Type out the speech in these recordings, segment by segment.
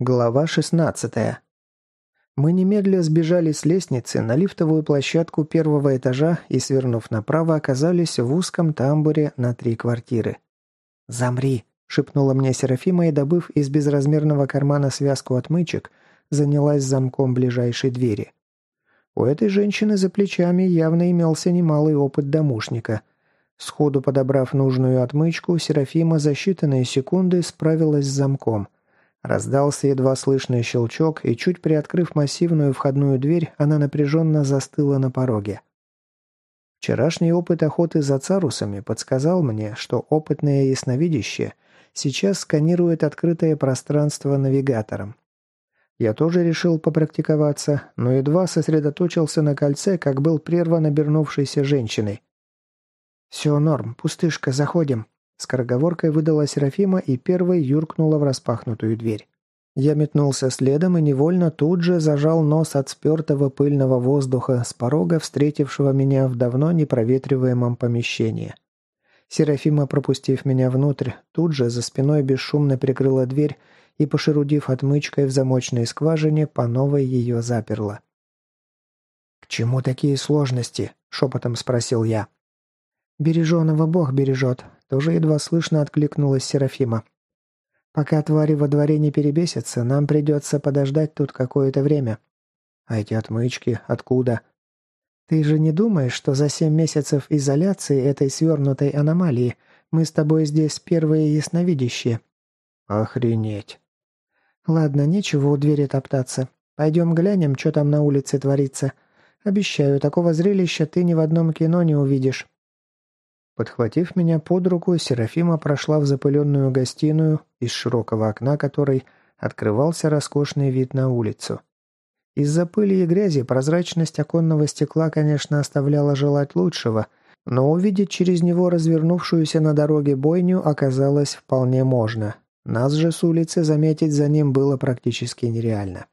Глава 16. Мы немедля сбежали с лестницы на лифтовую площадку первого этажа и, свернув направо, оказались в узком тамбуре на три квартиры. «Замри!» – шепнула мне Серафима и, добыв из безразмерного кармана связку отмычек, занялась замком ближайшей двери. У этой женщины за плечами явно имелся немалый опыт домушника. Сходу подобрав нужную отмычку, Серафима за считанные секунды справилась с замком – Раздался едва слышный щелчок, и чуть приоткрыв массивную входную дверь, она напряженно застыла на пороге. Вчерашний опыт охоты за царусами подсказал мне, что опытное ясновидящее сейчас сканирует открытое пространство навигатором. Я тоже решил попрактиковаться, но едва сосредоточился на кольце, как был прерван обернувшейся женщиной. «Все норм, пустышка, заходим», Скороговоркой выдала Серафима и первой юркнула в распахнутую дверь. Я метнулся следом и невольно тут же зажал нос от спертого пыльного воздуха с порога, встретившего меня в давно непроветриваемом помещении. Серафима, пропустив меня внутрь, тут же за спиной бесшумно прикрыла дверь и, пошерудив отмычкой в замочной скважине, по новой ее заперла. «К чему такие сложности?» – шепотом спросил я. «Береженого Бог бережет», – тоже едва слышно откликнулась Серафима. «Пока твари во дворе не перебесятся, нам придется подождать тут какое-то время». «А эти отмычки откуда?» «Ты же не думаешь, что за семь месяцев изоляции этой свернутой аномалии мы с тобой здесь первые ясновидящие?» «Охренеть!» «Ладно, нечего у двери топтаться. Пойдем глянем, что там на улице творится. Обещаю, такого зрелища ты ни в одном кино не увидишь». Подхватив меня под руку, Серафима прошла в запыленную гостиную, из широкого окна которой открывался роскошный вид на улицу. Из-за пыли и грязи прозрачность оконного стекла, конечно, оставляла желать лучшего, но увидеть через него развернувшуюся на дороге бойню оказалось вполне можно. Нас же с улицы заметить за ним было практически нереально.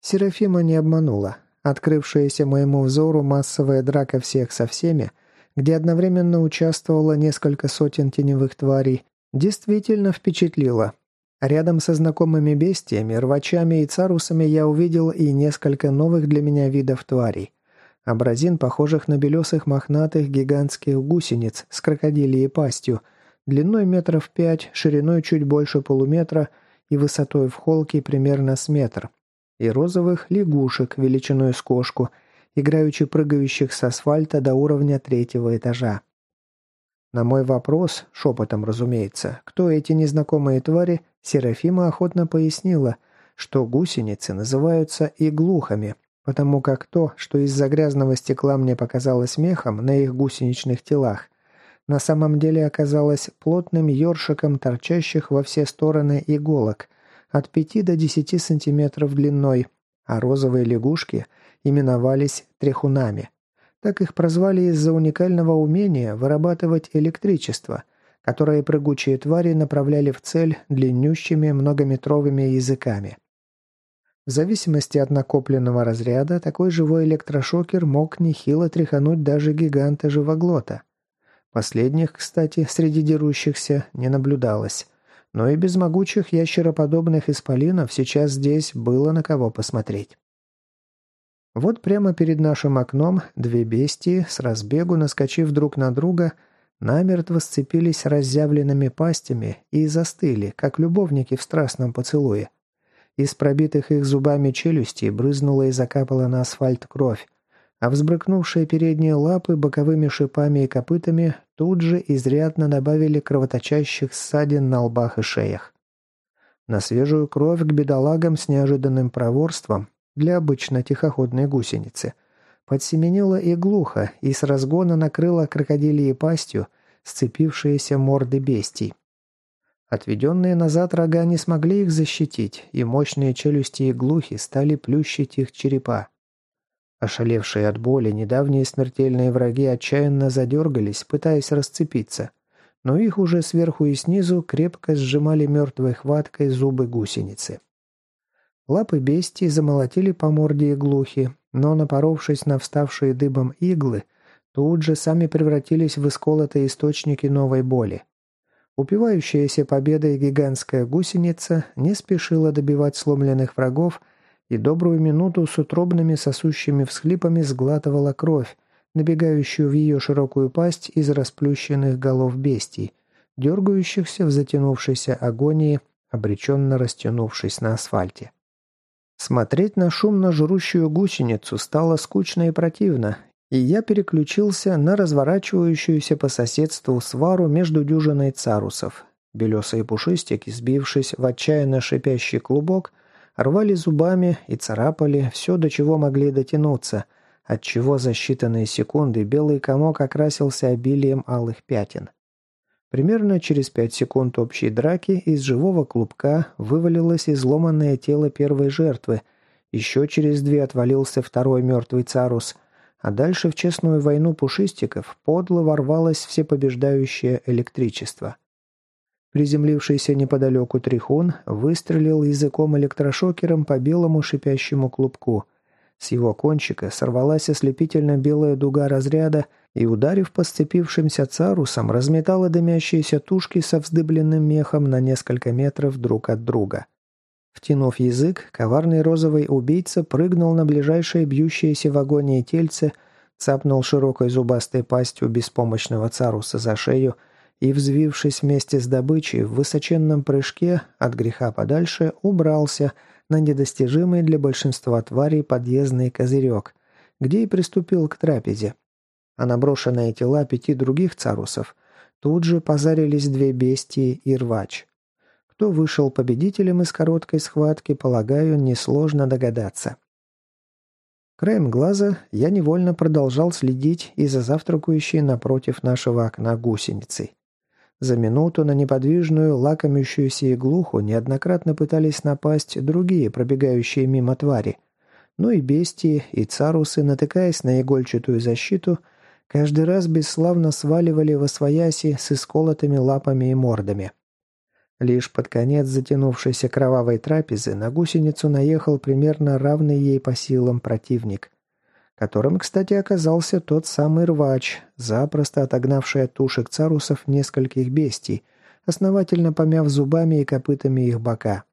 Серафима не обманула. Открывшаяся моему взору массовая драка всех со всеми – где одновременно участвовало несколько сотен теневых тварей, действительно впечатлило. Рядом со знакомыми бестиями, рвачами и царусами я увидел и несколько новых для меня видов тварей. Абразин, похожих на белесых мохнатых гигантских гусениц с крокодилией пастью, длиной метров пять, шириной чуть больше полуметра и высотой в холке примерно с метр. И розовых лягушек величиной с кошку – играючи прыгающих с асфальта до уровня третьего этажа. На мой вопрос, шепотом разумеется, кто эти незнакомые твари, Серафима охотно пояснила, что гусеницы называются иглухами, потому как то, что из-за грязного стекла мне показалось мехом на их гусеничных телах, на самом деле оказалось плотным ёршиком торчащих во все стороны иголок от 5 до 10 сантиметров длиной, а розовые лягушки именовались трехунами. Так их прозвали из-за уникального умения вырабатывать электричество, которое прыгучие твари направляли в цель длиннющими многометровыми языками. В зависимости от накопленного разряда, такой живой электрошокер мог нехило тряхануть даже гиганта-живоглота. Последних, кстати, среди дерущихся не наблюдалось. Но и без могучих ящероподобных исполинов сейчас здесь было на кого посмотреть. Вот прямо перед нашим окном две бестии, с разбегу наскочив друг на друга, намертво сцепились разъявленными пастями и застыли, как любовники в страстном поцелуе. Из пробитых их зубами челюстей брызнула и закапала на асфальт кровь, а взбрыкнувшие передние лапы боковыми шипами и копытами тут же изрядно добавили кровоточащих ссадин на лбах и шеях. На свежую кровь к бедолагам с неожиданным проворством для обычно тихоходной гусеницы. Подсеменила и глухо, и с разгона накрыла крокодилией пастью сцепившиеся морды бестий. Отведенные назад рога не смогли их защитить, и мощные челюсти и глухи стали плющить их черепа. Ошалевшие от боли недавние смертельные враги отчаянно задергались, пытаясь расцепиться, но их уже сверху и снизу крепко сжимали мертвой хваткой зубы гусеницы. Лапы бестии замолотили по морде иглухи, но, напоровшись на вставшие дыбом иглы, тут же сами превратились в исколотые источники новой боли. Упивающаяся победой гигантская гусеница не спешила добивать сломленных врагов и добрую минуту с утробными сосущими всхлипами сглатывала кровь, набегающую в ее широкую пасть из расплющенных голов бестий, дергающихся в затянувшейся агонии, обреченно растянувшись на асфальте. Смотреть на шумно жрущую гусеницу стало скучно и противно, и я переключился на разворачивающуюся по соседству свару между дюжиной царусов. Белесые пушистики, сбившись в отчаянно шипящий клубок, рвали зубами и царапали все, до чего могли дотянуться, отчего за считанные секунды белый комок окрасился обилием алых пятен. Примерно через пять секунд общей драки из живого клубка вывалилось изломанное тело первой жертвы, еще через две отвалился второй мертвый царус – а дальше в честную войну пушистиков подло ворвалось всепобеждающее электричество. Приземлившийся неподалеку Трихун выстрелил языком электрошокером по белому шипящему клубку. С его кончика сорвалась ослепительно белая дуга разряда и, ударив по сцепившимся царусам, разметала дымящиеся тушки со вздыбленным мехом на несколько метров друг от друга. Втянув язык, коварный розовый убийца прыгнул на ближайшее бьющееся в агонии тельце, цапнул широкой зубастой пастью беспомощного царуса за шею и, взвившись вместе с добычей в высоченном прыжке, от греха подальше, убрался на недостижимый для большинства тварей подъездный козырек, где и приступил к трапезе. А наброшенные тела пяти других царусов тут же позарились две бестии и рвач. Кто вышел победителем из короткой схватки, полагаю, несложно догадаться. Краем глаза я невольно продолжал следить и за завтракающей напротив нашего окна гусеницей. За минуту на неподвижную, лакомящуюся иглуху неоднократно пытались напасть другие пробегающие мимо твари. Ну и бестии, и царусы, натыкаясь на игольчатую защиту, каждый раз бесславно сваливали во свояси с исколотыми лапами и мордами. Лишь под конец затянувшейся кровавой трапезы на гусеницу наехал примерно равный ей по силам противник, которым, кстати, оказался тот самый рвач, запросто отогнавший от тушек царусов нескольких бестий, основательно помяв зубами и копытами их бока.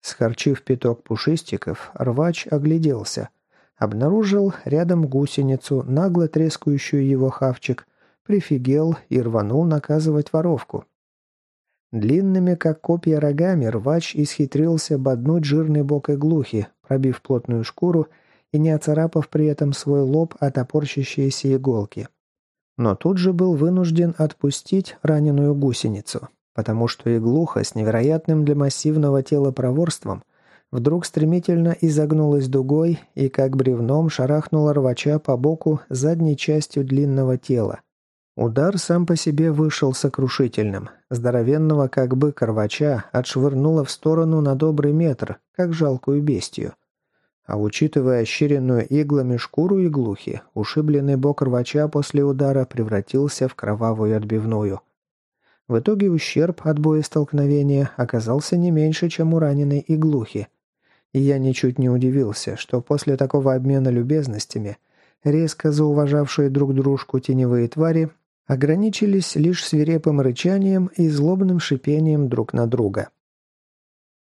Схорчив пяток пушистиков, рвач огляделся. Обнаружил рядом гусеницу, нагло трескающую его хавчик, прифигел и рванул наказывать воровку. Длинными, как копья рогами, рвач исхитрился боднуть жирный бок иглухи, пробив плотную шкуру и не оцарапав при этом свой лоб от опорщащиеся иголки. Но тут же был вынужден отпустить раненую гусеницу, потому что иглуха с невероятным для массивного тела проворством вдруг стремительно изогнулась дугой и как бревном шарахнула рвача по боку задней частью длинного тела, Удар сам по себе вышел сокрушительным. Здоровенного, как бы корвача, отшвырнуло в сторону на добрый метр, как жалкую бестию. А учитывая ощеренную иглами шкуру иглухи, ушибленный бок рвача после удара превратился в кровавую отбивную. В итоге ущерб от боестолкновения оказался не меньше, чем у раненой иглухи. И я ничуть не удивился, что после такого обмена любезностями резко зауважавшие друг дружку теневые твари ограничились лишь свирепым рычанием и злобным шипением друг на друга.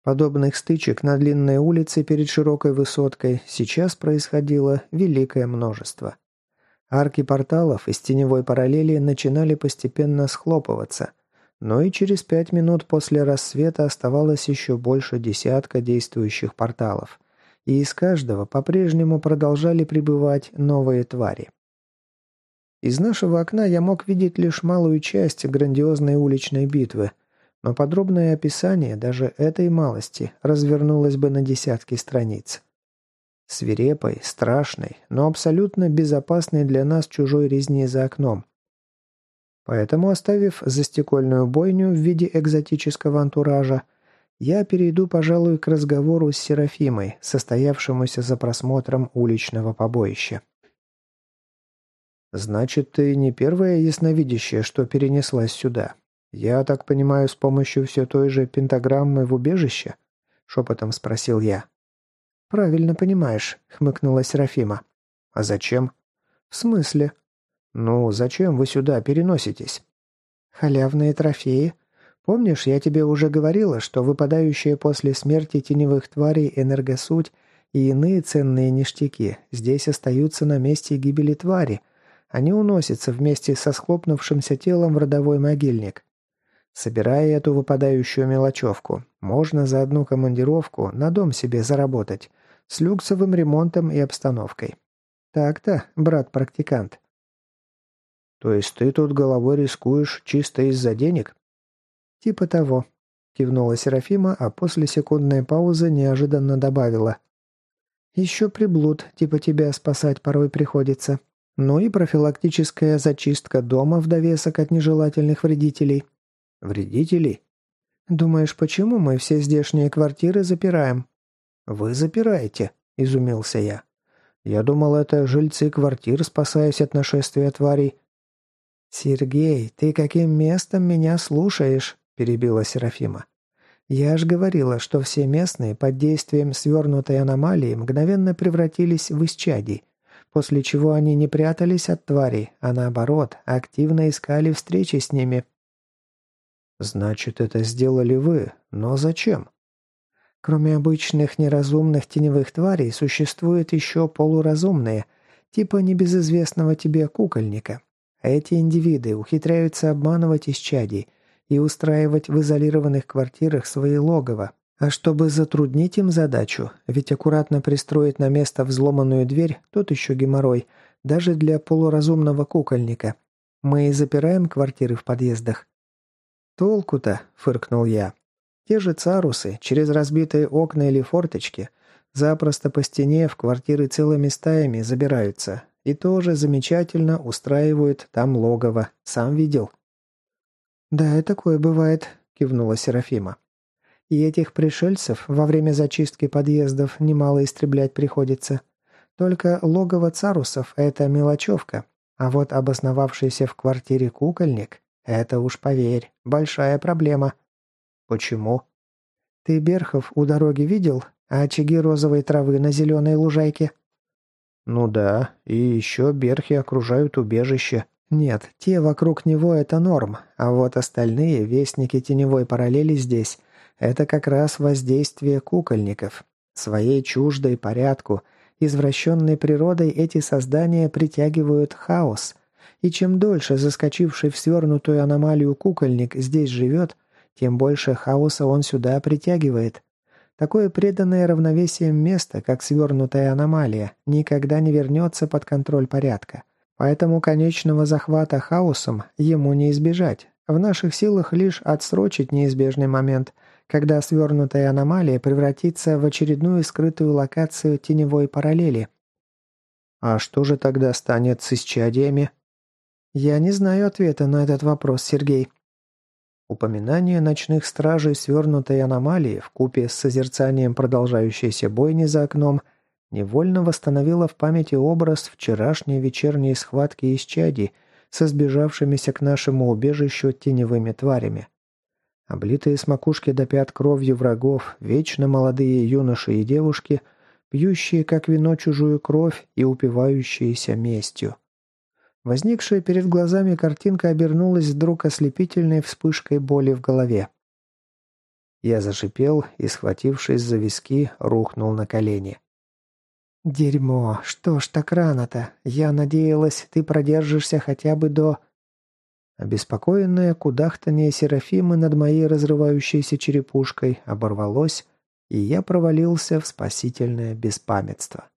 Подобных стычек на длинной улице перед широкой высоткой сейчас происходило великое множество. Арки порталов из теневой параллели начинали постепенно схлопываться, но и через пять минут после рассвета оставалось еще больше десятка действующих порталов, и из каждого по-прежнему продолжали прибывать новые твари. Из нашего окна я мог видеть лишь малую часть грандиозной уличной битвы, но подробное описание даже этой малости развернулось бы на десятки страниц. Свирепой, страшной, но абсолютно безопасной для нас чужой резни за окном. Поэтому, оставив застекольную бойню в виде экзотического антуража, я перейду, пожалуй, к разговору с Серафимой, состоявшемуся за просмотром уличного побоища. «Значит, ты не первая ясновидящая, что перенеслась сюда. Я так понимаю, с помощью все той же пентаграммы в убежище?» — шепотом спросил я. «Правильно понимаешь», — хмыкнула Серафима. «А зачем?» «В смысле?» «Ну, зачем вы сюда переноситесь?» «Халявные трофеи. Помнишь, я тебе уже говорила, что выпадающие после смерти теневых тварей энергосуть и иные ценные ништяки здесь остаются на месте гибели твари. Они уносятся вместе со схлопнувшимся телом в родовой могильник. Собирая эту выпадающую мелочевку, можно за одну командировку на дом себе заработать, с люксовым ремонтом и обстановкой. Так-то, брат-практикант. То есть ты тут головой рискуешь чисто из-за денег? «Типа того», – кивнула Серафима, а после секундной паузы неожиданно добавила. «Еще приблуд, типа тебя спасать порой приходится. Ну и профилактическая зачистка дома в довесок от нежелательных вредителей». «Вредителей?» «Думаешь, почему мы все здешние квартиры запираем?» «Вы запираете», – изумился я. «Я думал, это жильцы квартир, спасаясь от нашествия тварей». «Сергей, ты каким местом меня слушаешь?» перебила Серафима. «Я ж говорила, что все местные под действием свернутой аномалии мгновенно превратились в исчадий, после чего они не прятались от тварей, а наоборот, активно искали встречи с ними». «Значит, это сделали вы. Но зачем?» Кроме обычных неразумных теневых тварей, существуют еще полуразумные, типа небезызвестного тебе кукольника. Эти индивиды ухитряются обманывать исчадий, и устраивать в изолированных квартирах свои логово. А чтобы затруднить им задачу, ведь аккуратно пристроить на место взломанную дверь – тот еще геморрой, даже для полуразумного кукольника. Мы и запираем квартиры в подъездах. «Толку-то», – фыркнул я. «Те же царусы, через разбитые окна или форточки, запросто по стене в квартиры целыми стаями забираются. И тоже замечательно устраивают там логово. Сам видел». «Да, и такое бывает», – кивнула Серафима. «И этих пришельцев во время зачистки подъездов немало истреблять приходится. Только логово царусов – это мелочевка, а вот обосновавшийся в квартире кукольник – это уж поверь, большая проблема». «Почему?» «Ты Берхов у дороги видел, а очаги розовой травы на зеленой лужайке?» «Ну да, и еще берхи окружают убежище», нет, те вокруг него это норм, а вот остальные вестники теневой параллели здесь – это как раз воздействие кукольников. Своей чуждой порядку, извращенной природой эти создания притягивают хаос. И чем дольше заскочивший в свернутую аномалию кукольник здесь живет, тем больше хаоса он сюда притягивает. Такое преданное равновесием место, как свернутая аномалия, никогда не вернется под контроль порядка. Поэтому конечного захвата хаосом ему не избежать. В наших силах лишь отсрочить неизбежный момент, когда свернутая аномалия превратится в очередную скрытую локацию теневой параллели. А что же тогда станет с исчадиями? Я не знаю ответа на этот вопрос, Сергей. Упоминание ночных стражей свернутой аномалии в купе с созерцанием продолжающейся бойни за окном – невольно восстановила в памяти образ вчерашней вечерней схватки из чади со сбежавшимися к нашему убежищу теневыми тварями. Облитые с макушки до пят кровью врагов, вечно молодые юноши и девушки, пьющие как вино чужую кровь и упивающиеся местью. Возникшая перед глазами картинка обернулась вдруг ослепительной вспышкой боли в голове. Я зашипел и, схватившись за виски, рухнул на колени. «Дерьмо, что ж так рано-то? Я надеялась, ты продержишься хотя бы до...» Обеспокоенное кудахтание Серафимы над моей разрывающейся черепушкой оборвалось, и я провалился в спасительное беспамятство.